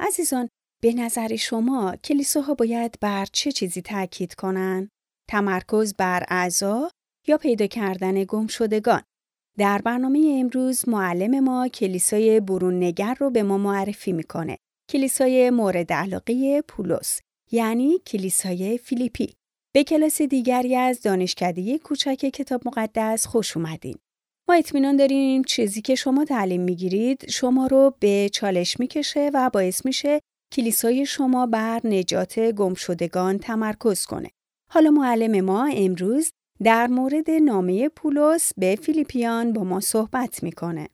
عزیزان به نظر شما کلیساها باید بر چه چیزی تاکید کنن؟ تمرکز بر اعضا یا پیدا کردن گمشدگان؟ در برنامه امروز معلم ما کلیسای برون نگر رو به ما معرفی می‌کنه. کلیسای مورد علاقه پولس یعنی کلیسای فیلیپی. به کلاس دیگری از دانشکده کوچک کتاب مقدس خوش اومدین. ما اطمینان داریم چیزی که شما تعلیم می‌گیرید شما رو به چالش می‌کشه و باعث میشه کلیسای شما بر نجات گمشدگان تمرکز کنه. حالا معلم ما امروز در مورد نامه پولس به فیلیپیان با ما صحبت می‌کنه.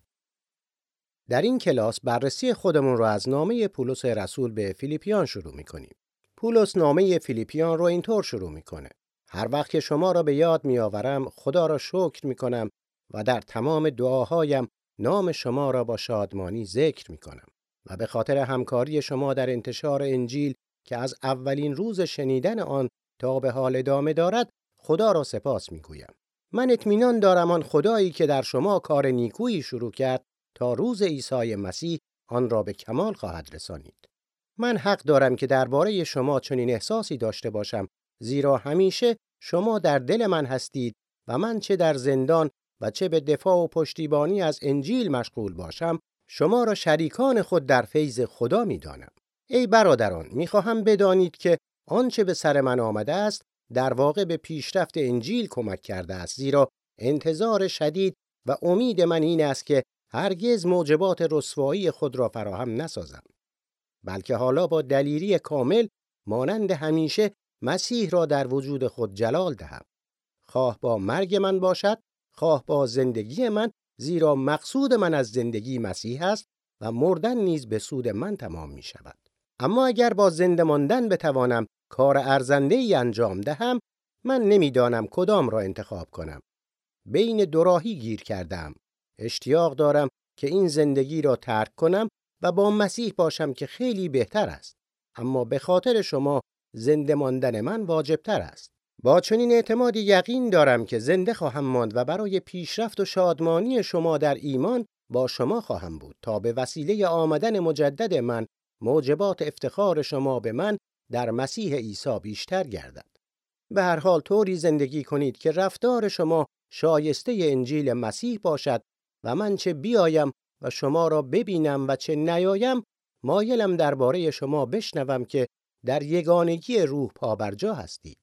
در این کلاس بررسی خودمون رو از نامه پولس رسول به فیلیپیان شروع می‌کنیم. پولس نامه فیلیپیان رو اینطور شروع می‌کنه. هر وقت که شما را به یاد میآورم خدا را شکر می‌کنم و در تمام دعاهایم نام شما را با شادمانی ذکر می‌کنم و به خاطر همکاری شما در انتشار انجیل که از اولین روز شنیدن آن تا به حال ادامه دارد خدا را سپاس می‌گویم. من اطمینان دارم آن خدایی که در شما کار نیکویی شروع کرد تا روز عیسی مسیح آن را به کمال خواهد رسانید. من حق دارم که درباره شما چنین احساسی داشته باشم زیرا همیشه شما در دل من هستید و من چه در زندان و چه به دفاع و پشتیبانی از انجیل مشغول باشم شما را شریکان خود در فیض خدا می‌دانم ای برادران می‌خواهم بدانید که آنچه به سر من آمده است در واقع به پیشرفت انجیل کمک کرده است زیرا انتظار شدید و امید من این است که هرگز موجبات رسوایی خود را فراهم نسازم. بلکه حالا با دلیری کامل مانند همیشه مسیح را در وجود خود جلال دهم. خواه با مرگ من باشد خواه با زندگی من زیرا مقصود من از زندگی مسیح است و مردن نیز به سود من تمام می شود اما اگر با زنده ماندن بتوانم کار ارزنده ای انجام دهم من نمی‌دانم کدام را انتخاب کنم. بین دوراهی گیر کردم اشتیاق دارم که این زندگی را ترک کنم و با مسیح باشم که خیلی بهتر است. اما به خاطر شما زنده ماندن من واجبتر است. با چنین اعتمادی یقین دارم که زنده خواهم ماند و برای پیشرفت و شادمانی شما در ایمان با شما خواهم بود تا به وسیله آمدن مجدد من موجبات افتخار شما به من در مسیح عیسی بیشتر گردد. به هر حال طوری زندگی کنید که رفتار شما شایسته انجیل مسیح باشد و من چه بیایم و شما را ببینم و چه نیایم مایلم درباره شما بشنوم که در یگانگی روح پابرجا هستید.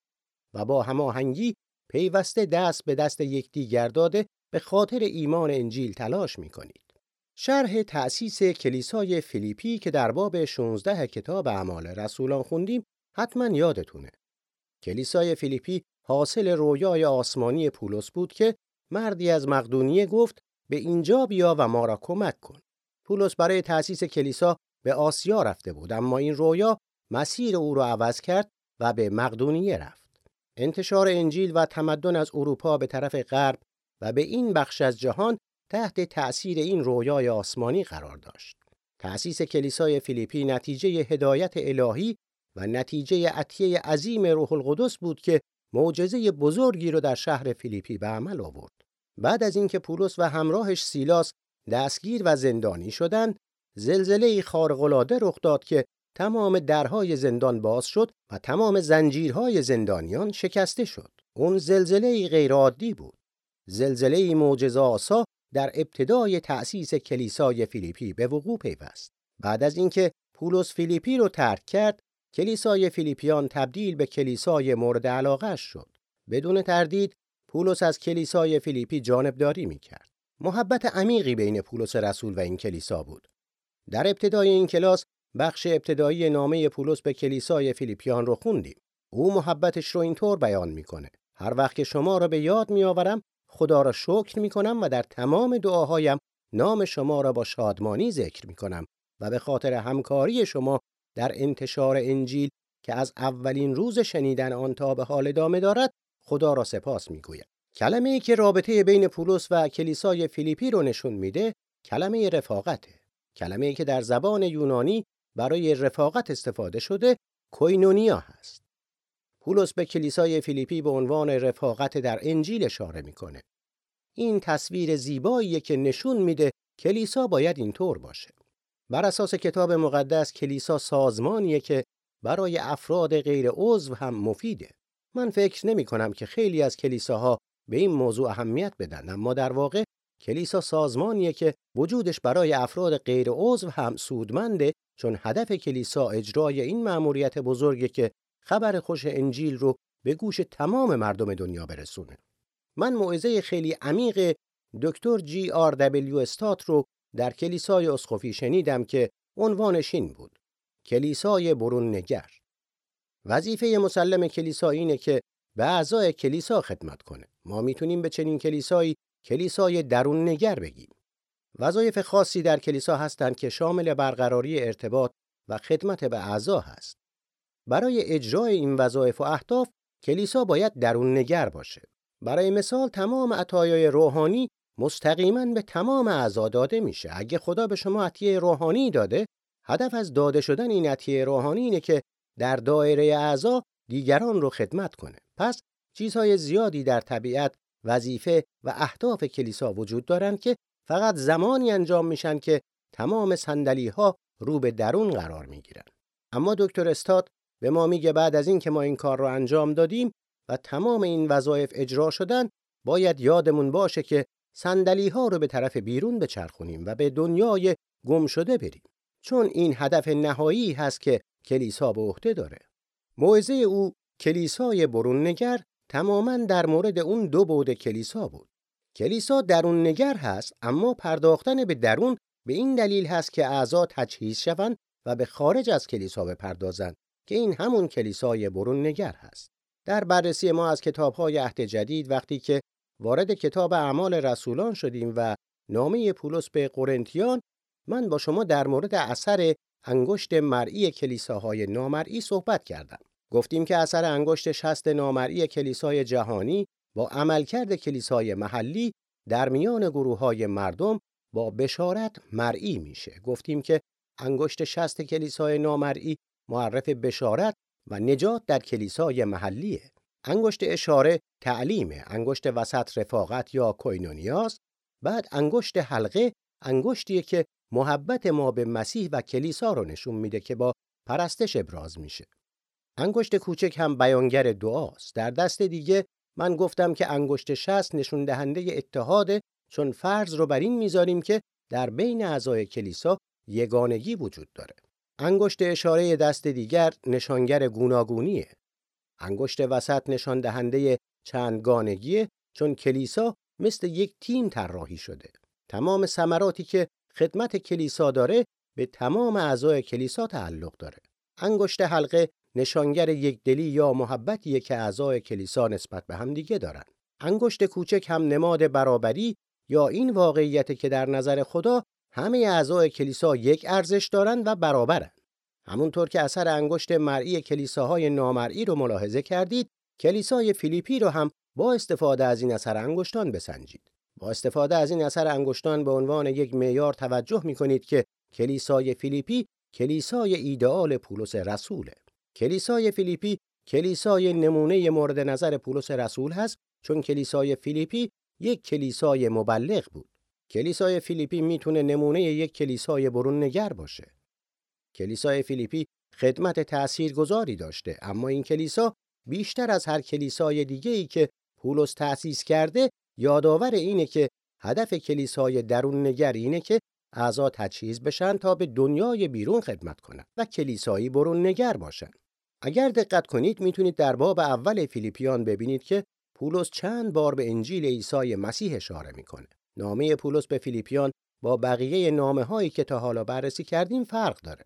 و با هماهنگی پیوسته دست به دست یکدیگر داده به خاطر ایمان انجیل تلاش می کنید. شرح تأسیس کلیسای فیلیپی که در باب 16 کتاب اعمال رسولان خوندیم حتما یادتونه. کلیسای فیلیپی حاصل رویای آسمانی پولس بود که مردی از مقدونیه گفت به اینجا بیا و ما را کمک کن. پولس برای تأسیس کلیسا به آسیا رفته بود اما این رویا مسیر او را عوض کرد و به مقدونیه رفت. انتشار انجیل و تمدن از اروپا به طرف غرب و به این بخش از جهان تحت تأثیر این رویای آسمانی قرار داشت. تأسیس کلیسای فیلیپی نتیجه هدایت الهی و نتیجه عطیه عظیم روح القدس بود که معجزه بزرگی رو در شهر فیلیپی به عمل آورد. بعد از اینکه پولس و همراهش سیلاس دستگیر و زندانی شدند، زلزله خارق‌العاده رخ داد که تمام درهای زندان باز شد و تمام زنجیرهای زندانیان شکسته شد. اون زلزله غیرعادی بود. زلزله معجزه آسا در ابتدای تأسیس کلیسای فیلیپی به وقوع پیوست. بعد از اینکه پولس فیلیپی رو ترک کرد، کلیسای فیلیپیان تبدیل به کلیسای مورد علاقه شد. بدون تردید پولس از کلیسای فیلیپی جانبداری می‌کرد. محبت عمیقی بین پولس رسول و این کلیسا بود. در ابتدای این کلاس بخش ابتدایی نامه پولس به کلیسای فیلیپیان رو خوندیم. او محبتش رو اینطور بیان می‌کنه. هر وقت که شما را به یاد میآورم خدا را شکر می‌کنم و در تمام دعاهایم نام شما را با شادمانی ذکر می‌کنم و به خاطر همکاری شما در انتشار انجیل که از اولین روز شنیدن آن تا به حال ادامه دارد خدا را سپاس می‌گویم. کلمه ای که رابطه بین پولس و کلیسای فیلیپی رو نشون میده کلمه رفاقته. کلمه ای که در زبان یونانی برای رفاقت استفاده شده کوینونیا هست. پولس به کلیسای فیلیپی به عنوان رفاقت در انجیل اشاره می‌کنه. این تصویر زیبایی که نشون میده کلیسا باید اینطور باشه. بر اساس کتاب مقدس کلیسا سازمانیه که برای افراد غیر عضو هم مفیده. من فکر نمی کنم که خیلی از کلیساها به این موضوع اهمیت بدن اما در واقع کلیسا سازمانیه که وجودش برای افراد غیر عضو هم سودمنده چون هدف کلیسا اجرای این مأموریت بزرگی که خبر خوش انجیل رو به گوش تمام مردم دنیا برسونه. من موعظه خیلی عمیق دکتر جی آر دبلیو استات رو در کلیسای اسقفی شنیدم که عنوانش این بود. کلیسای برون نگر. وظیفه مسلم کلیسا اینه که به اعضای کلیسا خدمت کنه. ما می‌تونیم به چنین کلیسایی کلیسای درون نگر بگیم. وظایف خاصی در کلیسا هستند که شامل برقراری ارتباط و خدمت به اعضا هست. برای اجرای این وظایف و اهداف کلیسا باید درون نگر باشه. برای مثال تمام عطایای روحانی مستقیما به تمام اعضا داده میشه. اگه خدا به شما عطیه روحانی داده، هدف از داده شدن این عطیه روحانی اینه که در دایره اعضا دیگران رو خدمت کنه. پس چیزهای زیادی در طبیعت وظیفه و اهداف کلیسا وجود دارند که فقط زمانی انجام میشن که تمام صندلی ها رو به درون قرار می‌گیرن. اما دکتر استاد به ما میگه بعد از این که ما این کار رو انجام دادیم و تمام این وظایف اجرا شدن باید یادمون باشه که صندلی ها رو به طرف بیرون بچرخونیم و به دنیای گم شده بریم چون این هدف نهایی هست که کلیسا به عهده داره موعظه او کلیسای برون نگر تماما در مورد اون دو بود کلیسا بود کلیسا درون نگر هست اما پرداختن به درون به این دلیل هست که اعضا تجهیز شوند و به خارج از کلیسا بپردازند که این همون کلیسای برون نگر هست در بررسی ما از کتاب‌های عهد جدید وقتی که وارد کتاب اعمال رسولان شدیم و نامه پولس به قرنتیان من با شما در مورد اثر انگشت مرئی کلیساهای نامرئی صحبت کردم. گفتیم که اثر انگشت شست نامرئی کلیسای جهانی با عملکرد کلیسای محلی در میان گروه های مردم با بشارت مرئی میشه. گفتیم که انگشت شست کلیسای نامرئی معرف بشارت و نجات در کلیسای محلیه. انگشت اشاره تعلیمه، انگشت وسط رفاقت یا کوینونیاست، بعد انگشت حلقه انگشتیه که محبت ما به مسیح و کلیسا رو نشون میده که با پرستش ابراز میشه. انگشت کوچک هم بیانگر دعاست. در دست دیگه من گفتم که انگشت شست نشون دهنده اتحاده چون فرض رو بر این می‌ذاریم که در بین اعضای کلیسا یگانگی وجود داره. انگشت اشاره دست دیگر نشانگر گوناگونیه. انگشت وسط نشان دهنده چندگانگیه چون کلیسا مثل یک تیم طراحی شده. تمام ثمراتی که خدمت کلیسا داره به تمام اعضای کلیسا تعلق داره. انگشت حلقه نشانگر یک دلی یا محبتیه که اعضای کلیسا نسبت به هم دیگه دارن. انگشت کوچک هم نماد برابری یا این واقعیت که در نظر خدا همه اعضای کلیسا یک ارزش دارند و برابرن. همونطور که اثر انگشت مرئی کلیساهای نامرئی رو ملاحظه کردید، کلیسای فیلیپی رو هم با استفاده از این اثر انگشتان بسنجید. با استفاده از این اثر انگشتان به عنوان یک معیار توجه می کنید که کلیسای فیلیپی کلیسای ایدئال پولس رسوله. کلیسای فیلیپی کلیسای نمونه مورد نظر پولس رسول هست چون کلیسای فیلیپی یک کلیسای مبلغ بود. کلیسای فیلیپی می‌تونه نمونه یک کلیسای برون نگر باشه. کلیسای فیلیپی خدمت تأثیرگذاری داشته اما این کلیسا بیشتر از هر کلیسای دیگه ای که پولس تأسیس کرده یادآور اینه که هدف کلیسای درون نگر اینه که اعضا تجهیز بشن تا به دنیای بیرون خدمت کنند و کلیسایی برون نگر باشن. اگر دقت کنید می‌تونید در باب اول فیلیپیان ببینید که پولس چند بار به انجیل عیسی مسیح اشاره می‌کنه. نامه پولس به فیلیپیان با بقیه نامه هایی که تا حالا بررسی کردیم فرق داره.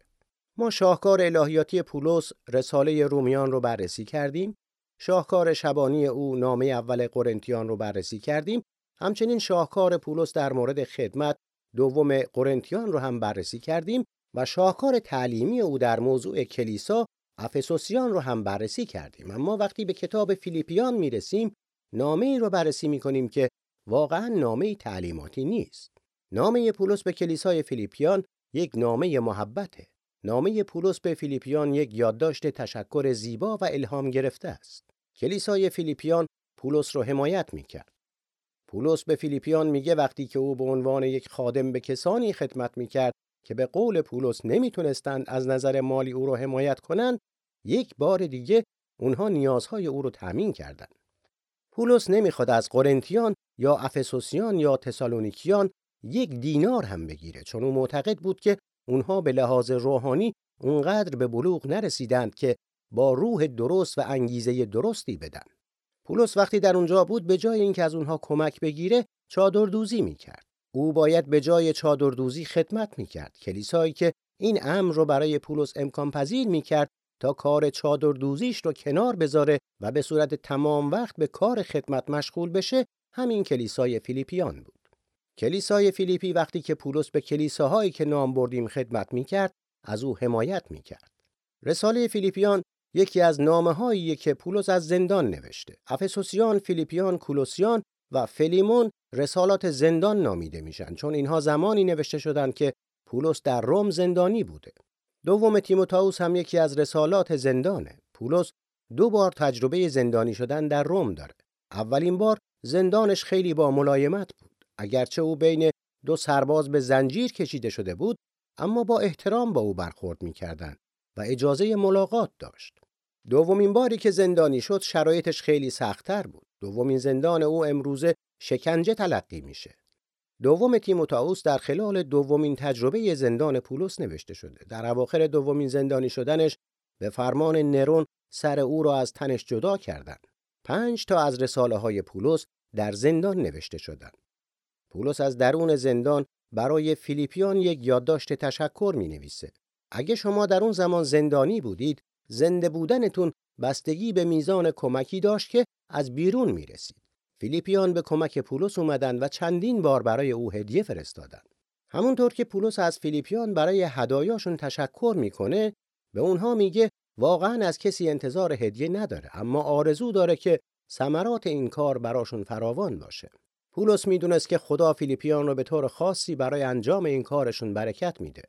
ما شاهکار الهیاتی پولس رساله رومیان رو بررسی کردیم. شاهکار شبانی او نامه اول قرنتیان رو بررسی کردیم. همچنین شاهکار پولس در مورد خدمت دوم قرنتیان رو هم بررسی کردیم و شاهکار تعلیمی او در موضوع کلیسا افسوسیان رو هم بررسی کردیم. اما وقتی به کتاب فیلیپیان می‌رسیم نامه ای رو بررسی می‌کنیم که واقعا نامه تعلیماتی نیست. نامه پولس به کلیسای فیلیپیان یک نامه محبته. نامه پولس به فیلیپیان یک یادداشت تشکر زیبا و الهام گرفته است. کلیسای فیلیپیان پولس رو حمایت می‌کرد. پولس به فیلیپیان میگه وقتی که او به عنوان یک خادم به کسانی خدمت می‌کرد که به قول پولس نمی‌تونستند از نظر مالی او را حمایت کنند یک بار دیگه اونها نیازهای او رو تامین کردند پولس نمی‌خواد از قرنتیان یا افسوسیان یا تسالونیکیان یک دینار هم بگیره چون او معتقد بود که اونها به لحاظ روحانی اونقدر به بلوغ نرسیدند که با روح درست و انگیزه درستی بدن. پولس وقتی در اونجا بود به جای اینکه از اونها کمک بگیره چادر دوزی می‌کرد. او باید به جای چادر دوزی خدمت می‌کرد. کلیسایی که این امر رو برای پولس امکان پذیر می‌کرد تا کار چادر دوزیش رو کنار بذاره و به صورت تمام وقت به کار خدمت مشغول بشه همین کلیسای فیلیپیان بود. کلیسای فیلیپی وقتی که پولس به کلیساهایی که نام بردیم خدمت می‌کرد از او حمایت می‌کرد. رساله فیلیپیان یکی از نامه که پولس از زندان نوشته. افسوسیان، فیلیپیان، کولوسیان و فلیمون رسالات زندان نامیده میشن چون اینها زمانی نوشته شدند که پولس در روم زندانی بوده. دوم تیموتائوس هم یکی از رسالات زندانه. پولس دو بار تجربه زندانی شدن در روم داره. اولین بار زندانش خیلی با ملایمت بود. اگرچه او بین دو سرباز به زنجیر کشیده شده بود، اما با احترام با او برخورد می‌کردند و اجازه ملاقات داشت. دومین باری که زندانی شد شرایطش خیلی سختتر بود. دومین زندان او امروزه شکنجه تلقی میشه. دوم تیموتائوس در خلال دومین تجربه زندان پولس نوشته شده. در اواخر دومین زندانی شدنش به فرمان نرون سر او را از تنش جدا کردند. پنج تا از رساله های پولس در زندان نوشته شدند. پولس از درون زندان برای فیلیپیان یک یادداشت تشکر می نویسه. اگه شما در اون زمان زندانی بودید، زنده بودنتون بستگی به میزان کمکی داشت که از بیرون می رسید. فیلیپیان به کمک پولس اومدن و چندین بار برای او هدیه فرستادن. همونطور که پولس از فیلیپیان برای هدایاشون تشکر می‌کنه، به اونها میگه واقعا از کسی انتظار هدیه نداره اما آرزو داره که ثمرات این کار براشون فراوان باشه. پولس می‌دونست که خدا فیلیپیان رو به طور خاصی برای انجام این کارشون برکت میده.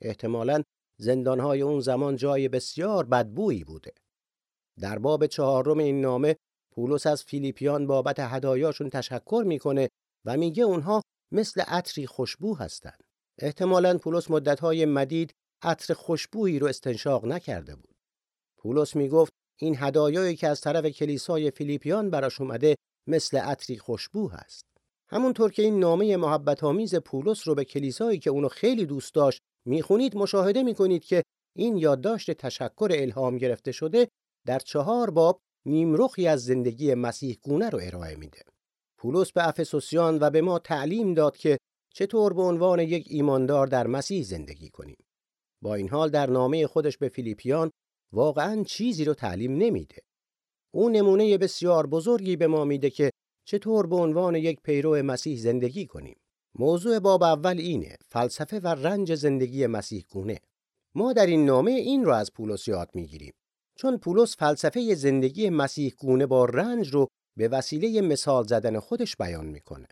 احتمالاً زندانهای اون زمان جای بسیار بدبویی بوده. در باب چهارم این نامه پولس از فیلیپیان بابت هدایاشون تشکر می‌کنه و میگه اونها مثل عطری خوشبو هستند. احتمالاً پولس مدتهای مدید عطر خوشبویی رو استنشاق نکرده بود. پولس می‌گفت این هدایایی که از طرف کلیسای فیلیپیان براش اومده مثل عطری خوشبو هست. همونطور که این نامه محبت آمیز پولس رو به کلیسایی که اونو خیلی دوست داشت می‌خونید مشاهده می‌کنید که این یادداشت تشکر الهام گرفته شده در چهار باب نیمرخی از زندگی مسیح گونه رو ارائه میده. پولس به افسوسیان و به ما تعلیم داد که چطور به عنوان یک ایماندار در مسیح زندگی کنیم. با این حال در نامه خودش به فیلیپیان واقعا چیزی رو تعلیم نمیده. او نمونه بسیار بزرگی به ما میده که چطور به عنوان یک پیرو مسیح زندگی کنیم. موضوع باب اول اینه فلسفه و رنج زندگی مسیح گونه. ما در این نامه این رو از پولس یاد می‌گیریم. چون پولس فلسفه زندگی مسیح گونه با رنج رو به وسیله مثال زدن خودش بیان می‌کنه.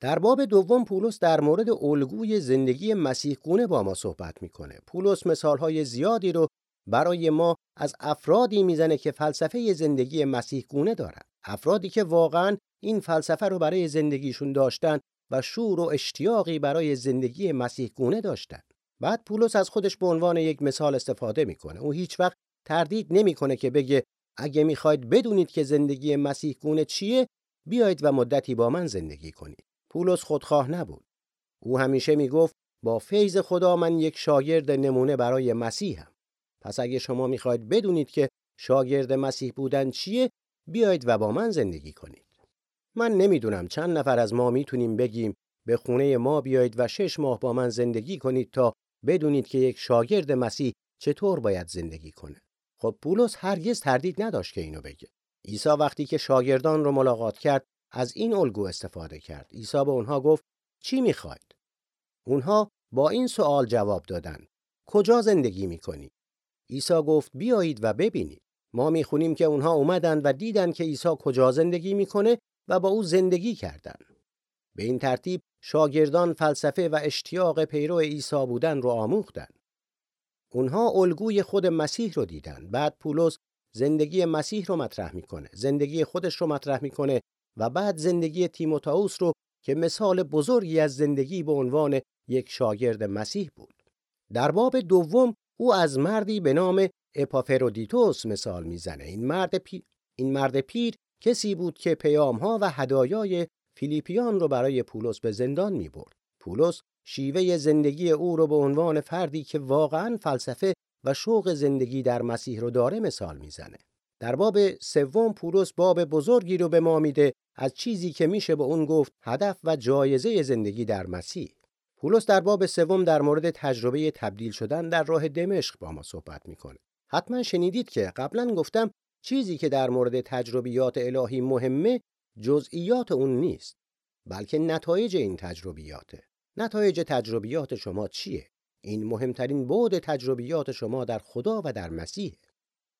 در باب دوم پولس در مورد الگوی زندگی مسیح گونه با ما صحبت می‌کنه. پولس مثالهای زیادی رو برای ما از افرادی می‌زنه که فلسفه زندگی مسیح گونه دارن. افرادی که واقعا این فلسفه رو برای زندگیشون داشتن و شور و اشتیاقی برای زندگی مسیح گونه داشتن. بعد پولس از خودش به عنوان یک مثال استفاده می‌کنه. او هیچ وقت تردید نمی‌کنه که بگه اگه می‌خواید بدونید که زندگی مسیح گونه چیه بیایید و مدتی با من زندگی کنید. پولس خودخواه نبود. او همیشه می‌گفت با فیض خدا من یک شاگرد نمونه برای مسیحم. پس اگه شما می‌خواید بدونید که شاگرد مسیح بودن چیه بیایید و با من زندگی کنید. من نمی‌دونم چند نفر از ما می‌تونیم بگیم به خونه ما بیایید و شش ماه با من زندگی کنید تا بدونید که یک شاگرد مسیح چطور باید زندگی کنه. خب پولس هرگز تردید نداشت که اینو بگه. عیسی وقتی که شاگردان رو ملاقات کرد از این الگو استفاده کرد. عیسی به اونها گفت چی می‌خواید؟ اونها با این سوال جواب دادن. کجا زندگی می‌کنی؟ عیسی گفت بیایید و ببینید. ما می‌خونیم که اونها اومدن و دیدن که عیسی کجا زندگی می‌کنه و با او زندگی کردند. به این ترتیب شاگردان فلسفه و اشتیاق پیرو عیسی بودن رو آموختند. اونها الگوی خود مسیح رو دیدن. بعد پولس زندگی مسیح رو مطرح می‌کنه. زندگی خودش رو مطرح می‌کنه و بعد زندگی تیموتائوس رو که مثال بزرگی از زندگی به عنوان یک شاگرد مسیح بود. در باب دوم او از مردی به نام اپافرودیتوس مثال می‌زنه این مرد پیر این مرد پیر کسی بود که پیامها و هدایای فیلیپیان رو برای پولس به زندان می برد. پولس شیوه زندگی او رو به عنوان فردی که واقعا فلسفه و شوق زندگی در مسیح رو داره مثال می‌زنه. در باب سوم پولس باب بزرگی رو به ما میده از چیزی که میشه به اون گفت هدف و جایزه زندگی در مسیح. پولس در باب سوم در مورد تجربه تبدیل شدن در راه دمشق با ما صحبت می‌کنه. حتما شنیدید که قبلا گفتم چیزی که در مورد تجربیات الهی مهمه جزئیات اون نیست بلکه نتایج این تجربیاته. نتایج تجربیات شما چیه؟ این مهمترین بعد تجربیات شما در خدا و در مسیح.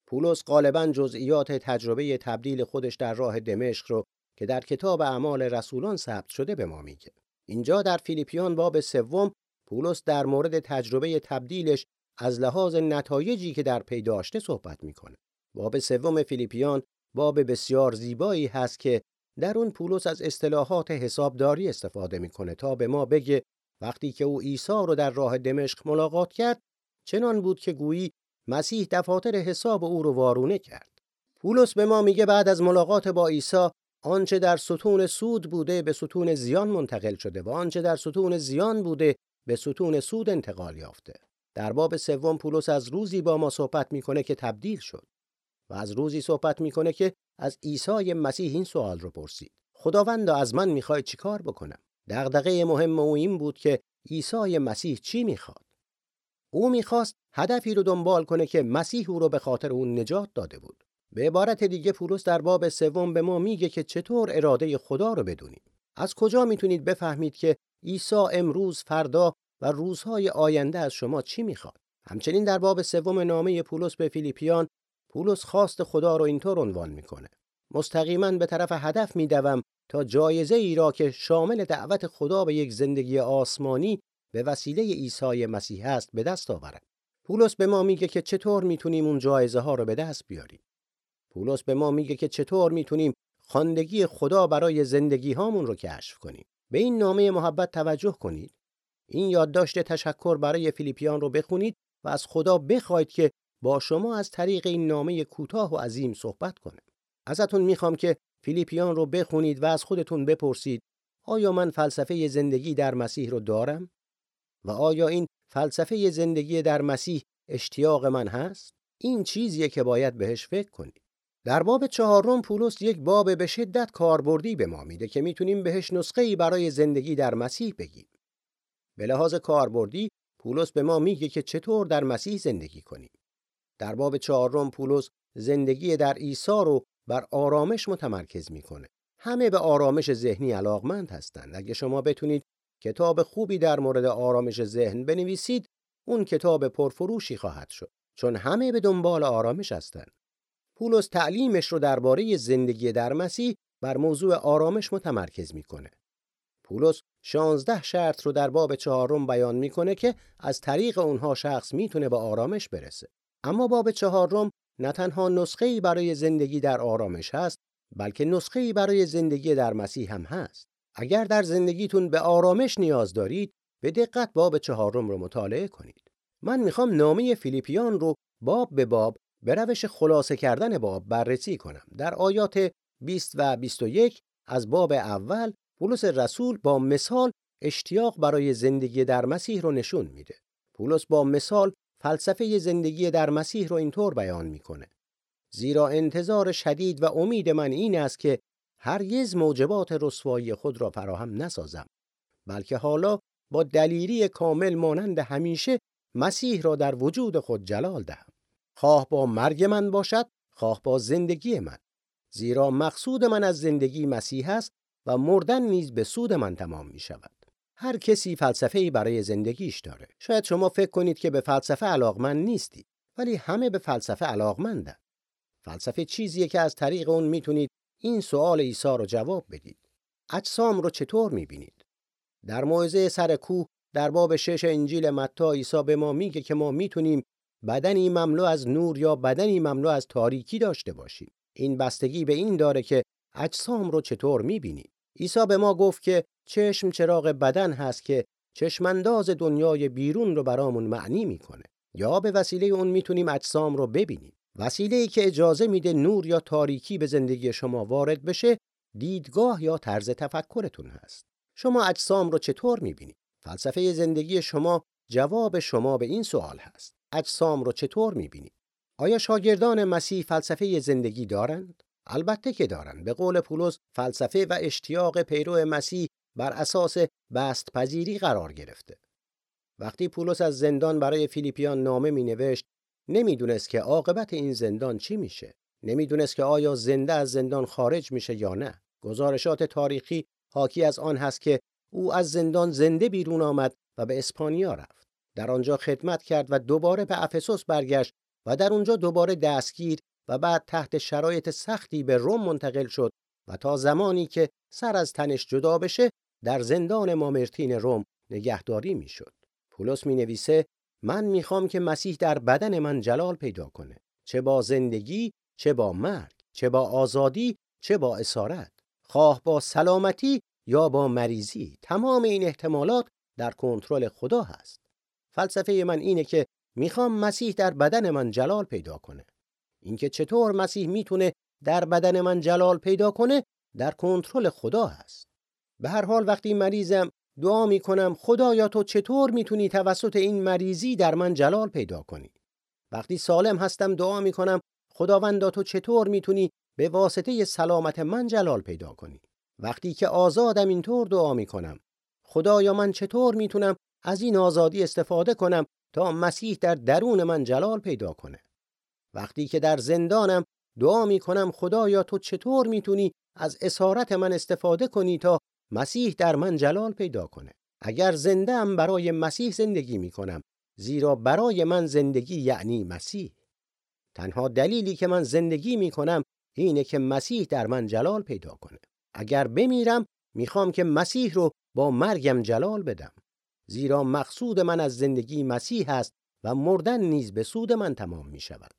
پولس غالبا جزئیات تجربه تبدیل خودش در راه دمشق رو که در کتاب اعمال رسولان ثبت شده به ما میگه. اینجا در فیلیپیان باب سوم پولس در مورد تجربه تبدیلش از لحاظ نتایجی که در پی داشته صحبت می‌کنه. باب سوم فیلیپیان باب بسیار زیبایی هست که در اون پولس از اصطلاحات حسابداری استفاده می‌کنه تا به ما بگه وقتی که او عیسی رو در راه دمشق ملاقات کرد چنان بود که گویی مسیح دفاتر حساب او رو وارونه کرد. پولس به ما میگه بعد از ملاقات با عیسی آنچه در ستون سود بوده به ستون زیان منتقل شده و آنچه در ستون زیان بوده به ستون سود انتقال یافته. در باب سوم پولس از روزی با ما صحبت می‌کنه که تبدیل شد و از روزی صحبت می‌کنه که از عیسی مسیح این سوال رو پرسید. خداوند از من می‌خوای چیکار بکنم؟ دغدغه مهم او این بود که عیسی مسیح چی می‌خواد؟ او می‌خواست هدفی رو دنبال کنه که مسیح او رو به خاطر اون نجات داده بود. به عبارت دیگه پولس در باب سوم به ما میگه که چطور اراده خدا رو بدونیم. از کجا می‌تونید بفهمید که عیسی امروز فردا و روزهای آینده از شما چی می‌خواد؟ همچنین در باب سوم نامه پولس به فیلیپیان پولس خواست خدا رو اینطور عنوان می‌کنه. مستقیما به طرف هدف میدوم تا جایزه ای را که شامل دعوت خدا به یک زندگی آسمانی به وسیله عیسی مسیح است به دست آورم. پولس به ما میگه که چطور می‌تونیم اون جایزه ها رو به دست بیاریم. پولس به ما میگه که چطور می‌تونیم خواندگی خدا برای زندگی هامون رو کشف کنیم. به این نامه محبت توجه کنید. این یادداشت تشکر برای فیلیپیان رو بخونید و از خدا بخواید که با شما از طریق این نامه کوتاه و عظیم صحبت کنه. ازتون می‌خوام که فیلیپیان رو بخونید و از خودتون بپرسید آیا من فلسفه زندگی در مسیح رو دارم؟ و آیا این فلسفه زندگی در مسیح اشتیاق من هست؟ این چیزیه که باید بهش فکر کنید. در باب چهارم پولس یک باب به شدت کاربردی به ما میده که می‌تونیم بهش نسخه ای برای زندگی در مسیح بگیم. به لحاظ کاربردی پولس به ما میگه که چطور در مسیح زندگی کنیم. در باب چهارم پولس زندگی در عیسی رو بر آرامش متمرکز می‌کنه. همه به آرامش ذهنی علاقمند هستند. اگه شما بتونید کتاب خوبی در مورد آرامش ذهن بنویسید، اون کتاب پرفروشی خواهد شد. چون همه به دنبال آرامش هستند. پولس تعلیمش رو درباره زندگی در مسیح بر موضوع آرامش متمرکز می‌کنه. پولس 16 شرط رو در باب چهارم بیان می‌کنه که از طریق اونها شخص می‌تونه به آرامش برسه. اما باب چهارم نه تنها نسخه‌ای برای زندگی در آرامش هست، بلکه نسخه‌ای برای زندگی در مسیح هم هست. اگر در زندگیتون به آرامش نیاز دارید، به دقت باب چهارم رو مطالعه کنید. من می‌خوام نامه فیلیپیان رو باب به باب به روش خلاصه کردن باب بررسی کنم. در آیات 20 و 21 از باب اول پولس رسول با مثال اشتیاق برای زندگی در مسیح رو نشون میده. پولس با مثال فلسفه زندگی در مسیح رو اینطور بیان می‌کنه. زیرا انتظار شدید و امید من این است که هرگز موجبات رسوایی خود را فراهم نسازم بلکه حالا با دلیری کامل مانند همیشه مسیح را در وجود خود جلال دهم. خواه با مرگ من باشد خواه با زندگی من. زیرا مقصود من از زندگی مسیح است و مردن نیز به سود من تمام می شود هر کسی فلسفه‌ای برای زندگیش داره. شاید شما فکر کنید که به فلسفه علاقمند نیستید ولی همه به فلسفه علاقمندن. فلسفه چیزیه که از طریق اون می‌تونید این سوال عیسی رو جواب بدید. اجسام رو چطور می‌بینید؟ در موعظه سر کوه در باب شش انجیل متی عیسی به ما میگه که ما می‌تونیم بدنی مملو از نور یا بدنی مملو از تاریکی داشته باشیم. این بستگی به این داره که اجسام رو چطور می‌بینید عیسی به ما گفت که چشم چراغ بدن هست که چشمانداز دنیای بیرون رو برامون معنی می‌کنه. یا به وسیله اون می‌تونیم اجسام رو ببینیم. وسیله ای که اجازه میده نور یا تاریکی به زندگی شما وارد بشه دیدگاه یا طرز تفکرتون هست. شما اجسام رو چطور می‌بینید؟ فلسفه زندگی شما جواب شما به این سوال هست. اجسام رو چطور می‌بینید؟ آیا شاگردان مسیح فلسفه زندگی دارند؟ البته که دارند. به قول پولس فلسفه و اشتیاق پیرو مسیح بر اساس بست پذیری قرار گرفته. وقتی پولس از زندان برای فیلیپیان نامه می نوشت نمی‌دونست که عاقبت این زندان چی میشه. نمی‌دونست که آیا زنده از زندان خارج میشه یا نه. گزارشات تاریخی حاکی از آن هست که او از زندان زنده بیرون آمد و به اسپانیا رفت. در آنجا خدمت کرد و دوباره به افسوس برگشت و در اونجا دوباره دستگیر و بعد تحت شرایط سختی به روم منتقل شد و تا زمانی که سر از تنش جدا بشه در زندان مامرتین روم نگهداری می‌شد. پولس می نویسه من می‌خوام که مسیح در بدن من جلال پیدا کنه. چه با زندگی چه با مرگ چه با آزادی چه با اسارت. خواه با سلامتی یا با مریضی. تمام این احتمالات در کنترل خدا هست. فلسفه من اینه که می‌خوام مسیح در بدن من جلال پیدا کنه. اینکه چطور مسیح می‌تونه در بدن من جلال پیدا کنه در کنترل خدا هست. به هر حال وقتی مریضم دعا می‌کنم خدایا تو چطور می‌تونی توسط این مریضی در من جلال پیدا کنی؟ وقتی سالم هستم دعا می‌کنم خداوندا تو چطور می‌تونی به واسطه سلامت من جلال پیدا کنی؟ وقتی که آزادم اینطور دعا می‌کنم خدایا من چطور می‌تونم از این آزادی استفاده کنم تا مسیح در درون من جلال پیدا کنه؟ وقتی که در زندانم دعا می‌کنم خدایا تو چطور می‌تونی از اسارت من استفاده کنی تا مسیح در من جلال پیدا کنه اگر زنده ام برای مسیح زندگی می‌کنم زیرا برای من زندگی یعنی مسیح تنها دلیلی که من زندگی می‌کنم اینه که مسیح در من جلال پیدا کنه اگر بمیرم می‌خوام که مسیح رو با مرگم جلال بدم زیرا مقصود من از زندگی مسیح است و مردن نیز به سود من تمام می شود.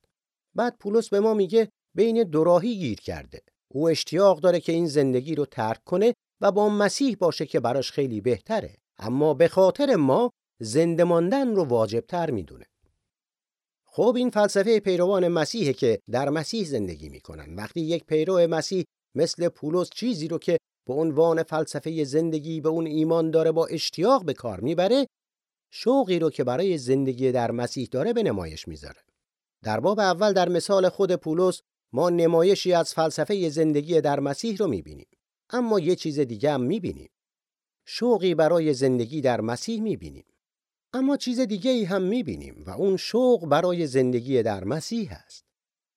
بعد پولس به ما میگه بین دوراهی گیر کرده. او اشتیاق داره که این زندگی رو ترک کنه و با مسیح باشه که براش خیلی بهتره. اما به خاطر ما زنده ماندن رو واجب تر می‌دونه. خب این فلسفه پیروان مسیحه که در مسیح زندگی می‌کنن. وقتی یک پیرو مسیح مثل پولس چیزی رو که به عنوان فلسفه زندگی به اون ایمان داره با اشتیاق به کار می‌بره شوقی رو که برای زندگی در مسیح داره به نمایش می‌ذاره در باب اول در مثال خود پولس ما نمایشی از فلسفه زندگی در مسیح رو می‌بینیم اما یه چیز دیگه هم می‌بینیم شوقی برای زندگی در مسیح می‌بینیم اما چیز دیگه ای هم می‌بینیم و اون شوق برای زندگی در مسیح است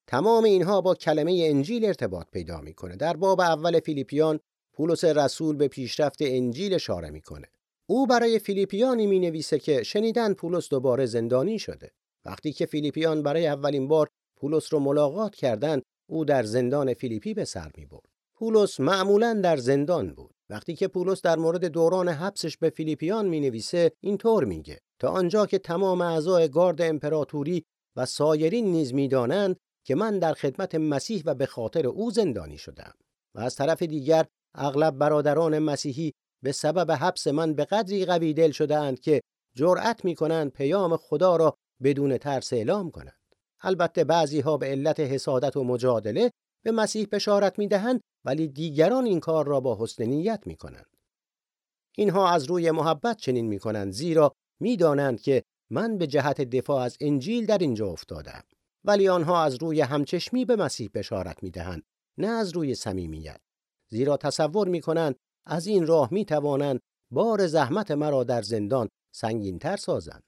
تمام اینها با کلمه انجیل ارتباط پیدا می‌کنه در باب اول فیلیپیان پولس رسول به پیشرفت انجیل اشاره می‌کنه. او برای فیلیپیانی می نویسه که شنیدن پولس دوباره زندانی شده. وقتی که فیلیپیان برای اولین بار پولس رو ملاقات کردند، او در زندان فیلیپی به سر می برد. پولس معمولا در زندان بود. وقتی که پولس در مورد دوران حبسش به فیلیپیان می نویسه اینطور میگه تا آنجا که تمام اعضای گارد امپراتوری و سایرین نیز می‌دانند که من در خدمت مسیح و به خاطر او زندانی شدم و از طرف دیگر اغلب برادران مسیحی به سبب حبس من به قدری قوی دل شدهاند که جرأت می کنند پیام خدا را بدون ترس اعلام کنند. البته بعضی ها به علت حسادت و مجادله به مسیح بشارت می دهند ولی دیگران این کار را با حسن نیت می کنند. اینها از روی محبت چنین می کنند زیرا می دانند که من به جهت دفاع از انجیل در اینجا افتادم. ولی آنها از روی همچشمی به مسیح بشارت می دهند نه از روی صمیمیت. زیرا تصور می کنند از این راه می توانند بار زحمت مرا در زندان سنگینتر سازند.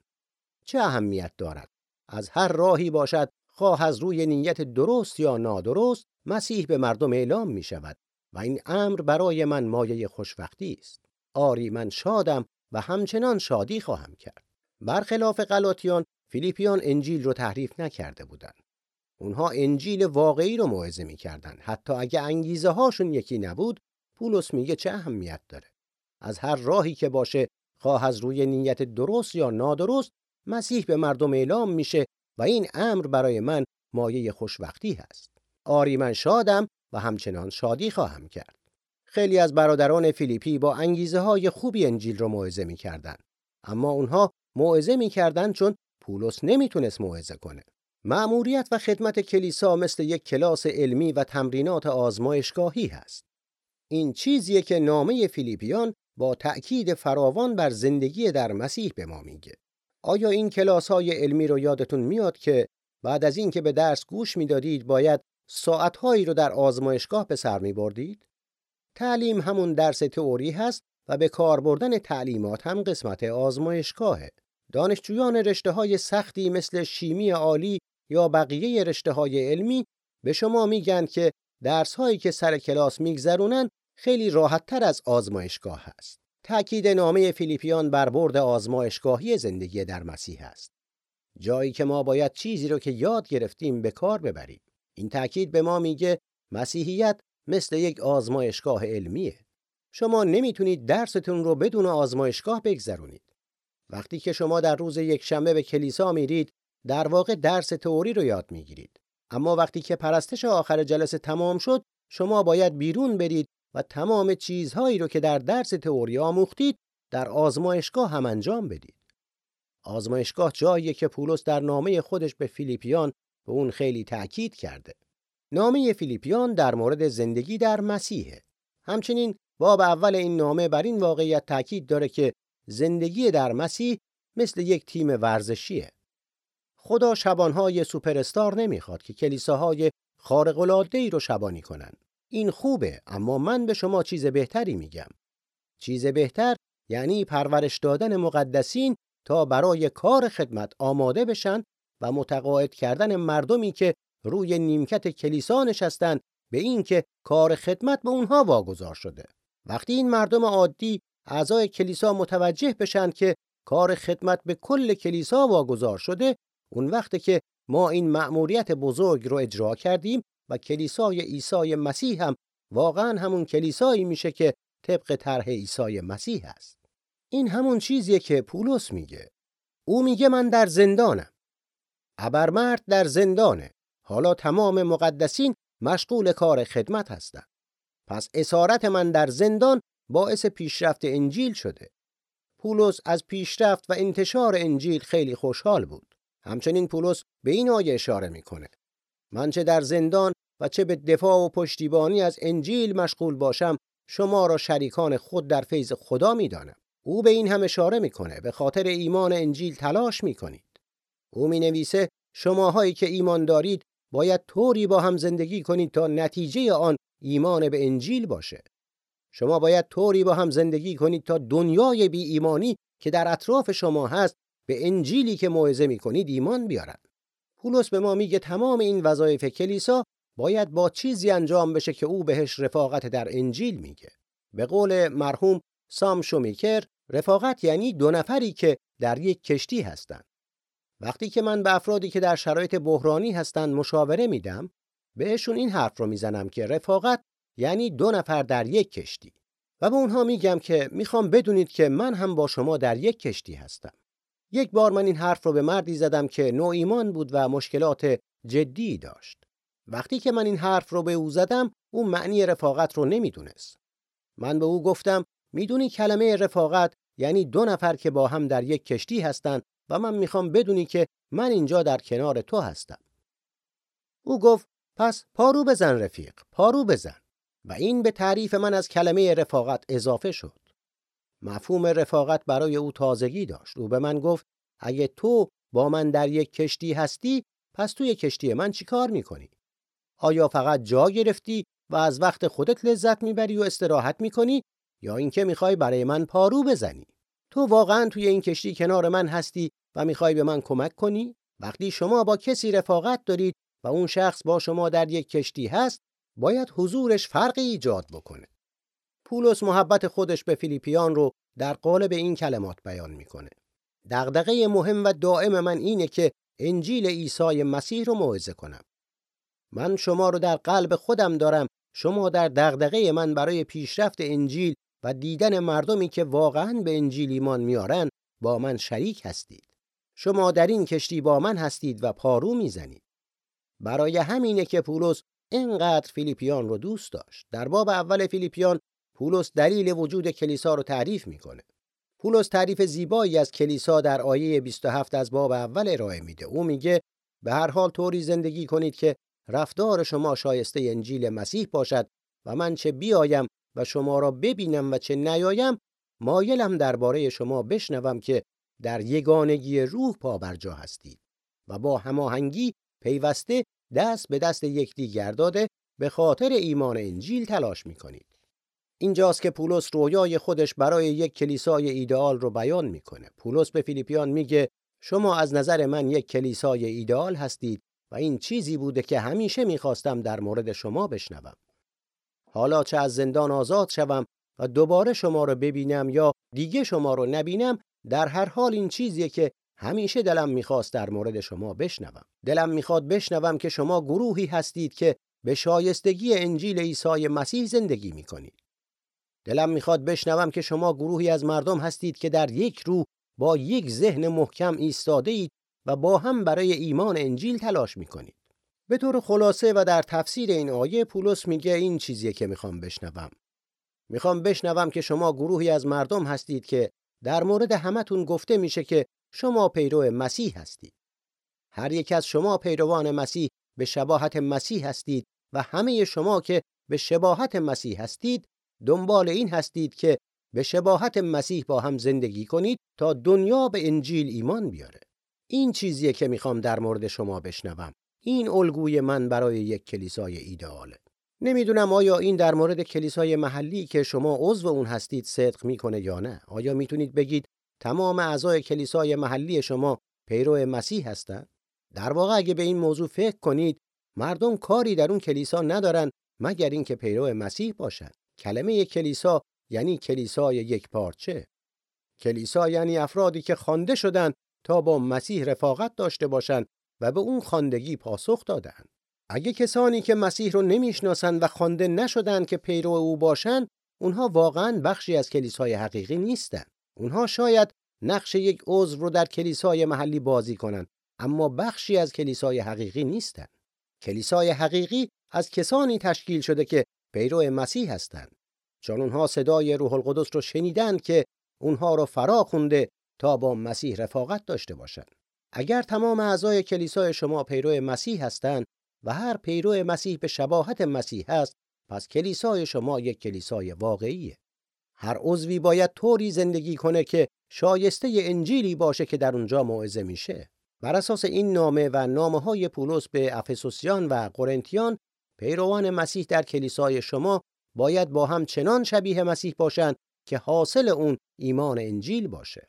چه اهمیت دارد؟ از هر راهی باشد خواه از روی نیت درست یا نادرست مسیح به مردم اعلام می شود و این امر برای من مایه خوشوقتی است. آری من شادم و همچنان شادی خواهم کرد. برخلاف غلاطیان فیلیپیان انجیل رو تحریف نکرده بودند. اونها انجیل واقعی رو موعظه می‌کردن حتی اگه انگیزه هاشون یکی نبود پولس میگه چه اهمیت داره از هر راهی که باشه خواه از روی نیت درست یا نادرست مسیح به مردم اعلام میشه و این امر برای من مایه خوشوقتی هست آری من شادم و همچنان شادی خواهم کرد خیلی از برادران فیلیپی با انگیزه های خوبی انجیل رو موعظه می‌کردند اما اونها موعظه می‌کردن چون پولس نمی‌تونست موعظه کنه. مأموریت و خدمت کلیسا مثل یک کلاس علمی و تمرینات آزمایشگاهی هست. این چیزیه که نامه فیلیپیان با تأکید فراوان بر زندگی در مسیح به ما میگه. آیا این کلاس های علمی رو یادتون میاد که بعد از اینکه به درس گوش می‌دادید باید ساعتهایی رو در آزمایشگاه به سر میبردید؟ تعلیم همون درس تئوری هست و به کار بردن تعلیمات هم قسمت آزمایشگاهه. دانشجویان رشته های سختی مثل شیمی عالی یا بقیه رشته های علمی به شما میگن که درس هایی که سر کلاس میگذرونن خیلی راحت تر از آزمایشگاه هست. تأکید نامه فیلیپیان بر برد آزمایشگاهی زندگی در مسیح است. جایی که ما باید چیزی رو که یاد گرفتیم به کار ببریم. این تأکید به ما میگه مسیحیت مثل یک آزمایشگاه علمیه. شما نمی‌تونید درستون رو بدون آزمایشگاه بگذرونید. وقتی که شما در روز یک شنبه به کلیسا میرید در واقع درس تئوری رو یاد می‌گیرید. اما وقتی که پرستش آخر جلسه تمام شد شما باید بیرون برید و تمام چیزهایی رو که در درس تئوری آموختید در آزمایشگاه هم انجام بدید. آزمایشگاه جاییه که پولس در نامه خودش به فیلیپیان به اون خیلی تأکید کرده. نامه فیلیپیان در مورد زندگی در مسیحه. همچنین باب اول این نامه بر این واقعیت تأکید داره که زندگی در مسیح مثل یک تیم ورزشیه. خدا شبانهای سوپرستار نمی‌خواد که کلیساهای ای رو شبانی کنن. این خوبه اما من به شما چیز بهتری میگم. چیز بهتر یعنی پرورش دادن مقدسین تا برای کار خدمت آماده بشن و متقاعد کردن مردمی که روی نیمکت کلیسا نشستن به اینکه کار خدمت به اونها واگذار شده. وقتی این مردم عادی اعضای کلیسا متوجه بشن که کار خدمت به کل کلیسا واگذار شده اون وقته که ما این مأموریت بزرگ رو اجرا کردیم و کلیسای عیسی مسیح هم واقعا همون کلیسایی میشه که طبق طرح عیسی مسیح است. این همون چیزیه که پولس میگه. او میگه من در زندانم. ابرمرد در زندانه. حالا تمام مقدسین مشغول کار خدمت هستند. پس اسارت من در زندان باعث پیشرفت انجیل شده. پولس از پیشرفت و انتشار انجیل خیلی خوشحال بود. همچنین پولس به این آیه اشاره می‌کنه. من چه در زندان و چه به دفاع و پشتیبانی از انجیل مشغول باشم شما را شریکان خود در فیض خدا می‌دانم. او به این هم اشاره می‌کنه به خاطر ایمان انجیل تلاش می‌کنید. او می نویسه شماهایی که ایمان دارید باید طوری با هم زندگی کنید تا نتیجه آن ایمان به انجیل باشه. شما باید طوری با هم زندگی کنید تا دنیای بی ایمانی که در اطراف شما هست به انجیلی که موعظه می کنید ایمان بیارن. پولس به ما میگه تمام این وظایف کلیسا باید با چیزی انجام بشه که او بهش رفاقت در انجیل میگه. به قول مرحوم سام شومیکر رفاقت یعنی دو نفری که در یک کشتی هستند. وقتی که من به افرادی که در شرایط بحرانی هستند مشاوره میدم بهشون این حرف رو می‌زنم که رفاقت یعنی دو نفر در یک کشتی و به اونها میگم که می‌خوام بدونید که من هم با شما در یک کشتی هستم. یک بار من این حرف رو به مردی زدم که نو ایمان بود و مشکلات جدی داشت. وقتی که من این حرف رو به او زدم او معنی رفاقت رو نمی‌دونست. من به او گفتم می‌دونی کلمه رفاقت یعنی دو نفر که با هم در یک کشتی هستند و من می‌خوام بدونی که من اینجا در کنار تو هستم. او گفت پس پارو بزن رفیق، پارو بزن. و این به تعریف من از کلمه رفاقت اضافه شد. مفهوم رفاقت برای او تازگی داشت. او به من گفت اگه تو با من در یک کشتی هستی پس توی کشتی من چیکار می‌کنی؟ آیا فقط جا گرفتی و از وقت خودت لذت می‌بری و استراحت می‌کنی یا اینکه می‌خوای برای من پارو بزنی؟ تو واقعا توی این کشتی کنار من هستی و می‌خوای به من کمک کنی؟ وقتی شما با کسی رفاقت دارید و اون شخص با شما در یک کشتی هست باید حضورش فرقی ایجاد بکنه. پولس محبت خودش به فیلیپیان رو در قالب این کلمات بیان می‌کنه. دغدغه مهم و دائم من اینه که انجیل عیسی مسیح رو موعظه کنم. من شما رو در قلب خودم دارم شما در دغدغه من برای پیشرفت انجیل و دیدن مردمی که واقعا به انجیل ایمان میارن با من شریک هستید. شما در این کشتی با من هستید و پارو می‌زنید. برای همینه که پولس اینقدر فیلیپیان رو دوست داشت. در باب اول فیلیپیان پولس دلیل وجود کلیسا رو تعریف می‌کنه. پولس تعریف زیبایی از کلیسا در آیه 27 از باب اول ارائه میده. او میگه به هر حال طوری زندگی کنید که رفتار شما شایسته انجیل مسیح باشد و من چه بیایم و شما را ببینم و چه نیایم مایلم درباره شما بشنوم که در یگانگی روح پابرجا هستید و با هماهنگی پیوسته دست به دست یکدیگر داده به خاطر ایمان انجیل تلاش می‌کنید. اینجاست که پولس رویای خودش برای یک کلیسای ایدئال رو بیان می‌کنه. پولس به فیلیپیان میگه شما از نظر من یک کلیسای ایدئال هستید و این چیزی بوده که همیشه می‌خواستم در مورد شما بشنوم. حالا چه از زندان آزاد شوم و دوباره شما رو ببینم یا دیگه شما رو نبینم در هر حال این چیزیه که همیشه دلم می‌خواست در مورد شما بشنوم. دلم می‌خواد بشنوم که شما گروهی هستید که به شایستگی انجیل عیسی مسیح زندگی می‌کنید. دلم می‌خواد بشنوم که شما گروهی از مردم هستید که در یک روح با یک ذهن محکم ایستاده اید و با هم برای ایمان انجیل تلاش می‌کنید. به طور خلاصه و در تفسیر این آیه پولس میگه این چیزیه که می‌خوام بشنوم. می‌خوام بشنوم که شما گروهی از مردم هستید که در مورد همتون گفته میشه که شما پیرو مسیح هستید. هر یک از شما پیروان مسیح به شباهت مسیح هستید و همه شما که به شباهت مسیح هستید دنبال این هستید که به شباهت مسیح با هم زندگی کنید تا دنیا به انجیل ایمان بیاره. این چیزیه که می‌خوام در مورد شما بشنوم. این الگوی من برای یک کلیسای ایدئاله. نمی‌دونم آیا این در مورد کلیسای محلی که شما عضو اون هستید صدق می‌کنه یا نه. آیا می‌تونید بگید تمام اعضای کلیسای محلی شما پیرو مسیح هستند؟ در واقع اگه به این موضوع فکر کنید مردم کاری در اون کلیسا ندارن مگر اینکه پیرو مسیح باشند. کلمه کلیسا یعنی کلیسای یک پارچه. کلیسا یعنی افرادی که خوانده شدند تا با مسیح رفاقت داشته باشند و به اون خواندگی پاسخ دادند. اگه کسانی که مسیح رو نمی‌شناسند و خوانده نشدند که پیرو او باشند، اونها واقعا بخشی از کلیسای حقیقی نیستند. اونها شاید نقش یک عضو رو در کلیسای محلی بازی کنند، اما بخشی از کلیسای حقیقی نیستند. کلیسای حقیقی از کسانی تشکیل شده که پیرو مسیح هستند. چون اونها صدای روح القدس رو شنیدند که اونها رو فرا خونده تا با مسیح رفاقت داشته باشند. اگر تمام اعضای کلیسای شما پیرو مسیح هستند و هر پیرو مسیح به شباهت مسیح هست پس کلیسای شما یک کلیسای واقعیه. هر عضوی باید طوری زندگی کنه که شایسته انجیلی باشه که در اونجا موعظه میشه. بر اساس این نامه و نامه های پولس به افسوسیان و قرنتیان پیروان مسیح در کلیسای شما باید با هم چنان شبیه مسیح باشند که حاصل اون ایمان انجیل باشه.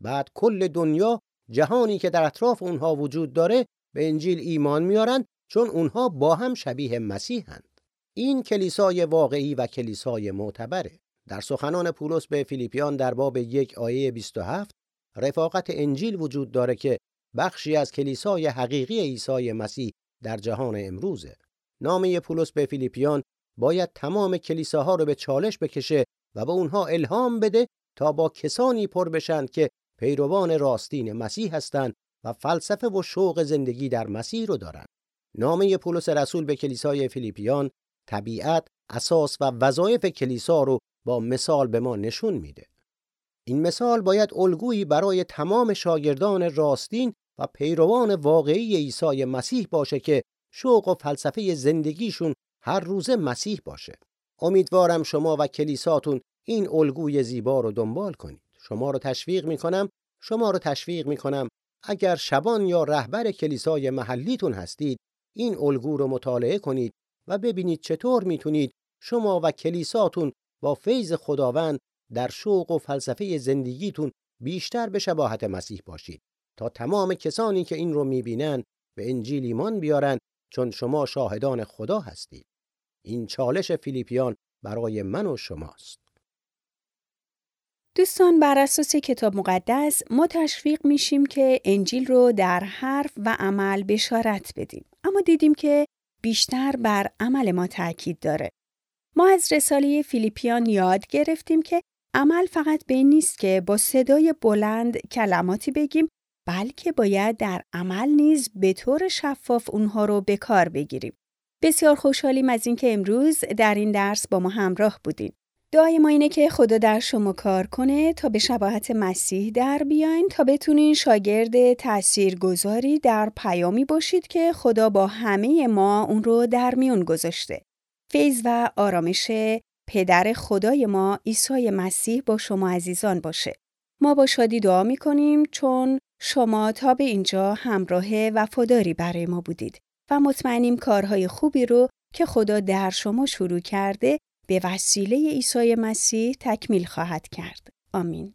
بعد کل دنیا جهانی که در اطراف اونها وجود داره به انجیل ایمان میارن چون اونها با هم شبیه مسیحند. این کلیسای واقعی و کلیسای معتبره. در سخنان پولس به فیلیپیان در باب یک آیه 27 رفاقت انجیل وجود داره که بخشی از کلیسای حقیقی عیسی مسیح در جهان امروزه. نامه پولس به فیلیپیان باید تمام کلیساها رو به چالش بکشه و به اونها الهام بده تا با کسانی پر بشن که پیروان راستین مسیح هستند و فلسفه و شوق زندگی در مسیح رو دارند. نامه پولس رسول به کلیسای فیلیپیان طبیعت، اساس و وظایف کلیسا رو با مثال به ما نشون میده. این مثال باید الگویی برای تمام شاگردان راستین و پیروان واقعی عیسی مسیح باشه که شوق و فلسفه زندگیشون هر روزه مسیح باشه. امیدوارم شما و کلیساتون این الگوی زیبا رو دنبال کنید. شما رو تشویق می‌کنم شما رو تشویق می‌کنم. اگر شبان یا رهبر کلیسای محلیتون هستید این الگو رو مطالعه کنید و ببینید چطور می‌تونید شما و کلیساتون با فیض خداوند در شوق و فلسفه زندگیتون بیشتر به شباهت مسیح باشید. تا تمام کسانی که این رو می‌بینن به انجیل ایمان بیارن چون شما شاهدان خدا هستید. این چالش فیلیپیان برای من و شماست. دوستان بر اساس کتاب مقدس ما تشویق میشیم که انجیل رو در حرف و عمل بشارت بدیم. اما دیدیم که بیشتر بر عمل ما تاکید داره. ما از رساله فیلیپیان یاد گرفتیم که عمل فقط به نیست که با صدای بلند کلماتی بگیم بلکه باید در عمل نیز به طور شفاف اونها رو به کار بگیریم. بسیار خوشحالیم از اینکه امروز در این درس با ما همراه بودیم. دعای ما اینه که خدا در شما کار کنه تا به شباهت مسیح در بیاین تا بتونین شاگرد تاثیرگذاری در پیامی باشید که خدا با همه ما اون رو در میون گذاشته. فیض و آرامش پدر خدای ما عیسی مسیح با شما عزیزان باشه. ما با شادی دعا می کنیم چون شما تا به اینجا همراه وفاداری برای ما بودید و مطمئنیم کارهای خوبی رو که خدا در شما شروع کرده به وسیله عیسی مسیح تکمیل خواهد کرد. آمین.